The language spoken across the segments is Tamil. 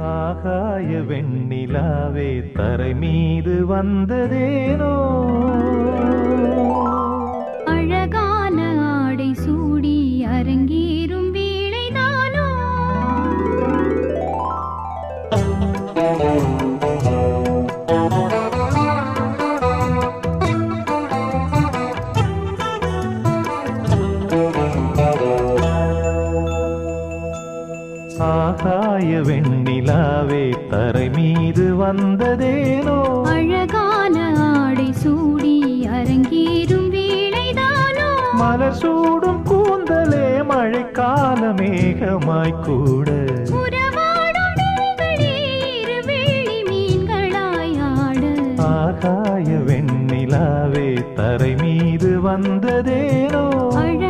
ஆகாய வெண்ணிலாவே தரை மீது வந்ததேனோ? ஆகாய வெண்ணிலாவே தரை மீது வந்ததேனோ? அழகான ஆடை சூடி அரங்கேறும் வேளைதானோ? மலர் சூடும் கூந்தலே மழைக்கால மேகமாய் கூட. ஆகாய வெண்ணிலாவே தரை மீது வந்ததேனோ? அழகான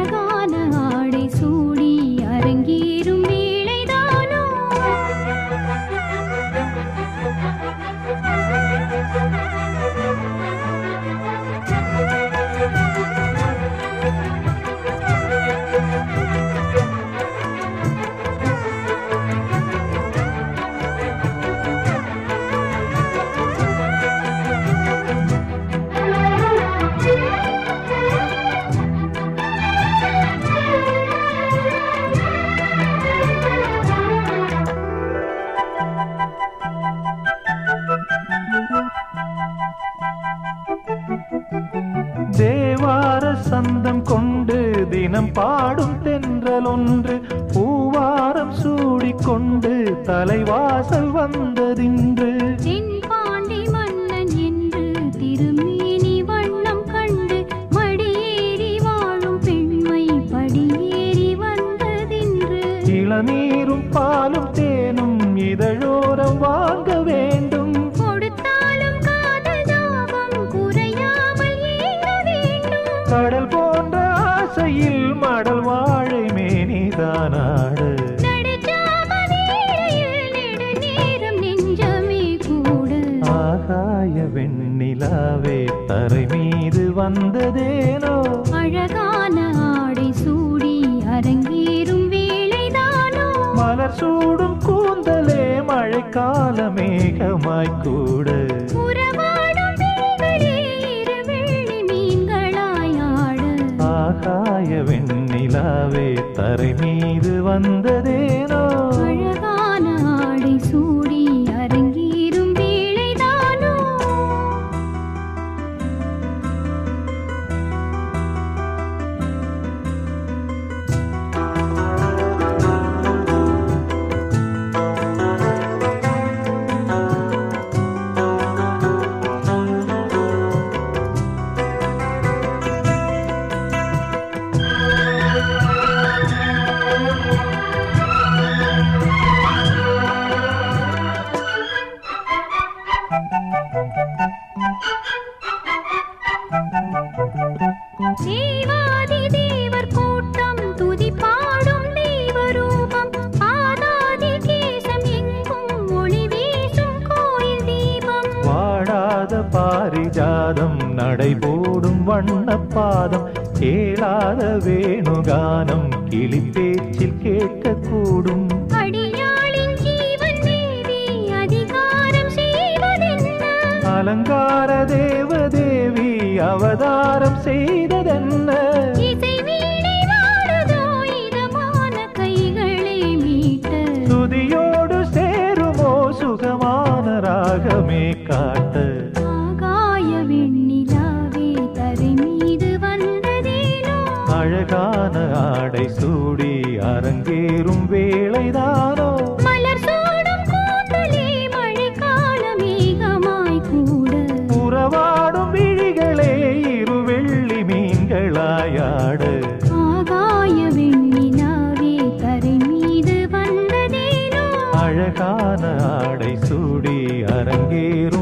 தினம் பாடும் தென்றல் ஒன்று பூவாரம் சூடிக்கொண்டு தலைவாசல் வந்ததின்று. தென்பாண்டி மன்னன் என்று திருமேனி வண்ணம் கண்டு மடியேறி வாழும் பெண்மை படியேறி வந்ததின்று. இளநீரும் பாலும் கூட ஆகாய வெண்ணிலாவே தரை மீது வந்ததேனோ? அழகான ஆடை சூடி அரங்கேறும் வேளைதானோ? மலர் சூடும் கூந்தலே மழைக்கால மேகமாய் கூட. உறவாடும் விழிகளே இரு தரை மீது வந்ததேனோ? பாரிஜாதம் நடைபோடும் வண்ணப்பாதம் கேளாத வேணுகானம் கிளி அலங்கார தேவதேவி அவதாரம் செய்ததென்ன? துதியோடு சேருமோ சுகமான ராகமே காட்ட? ஆகாய வெண்ணிலாவே சூடி அரங்கேறும்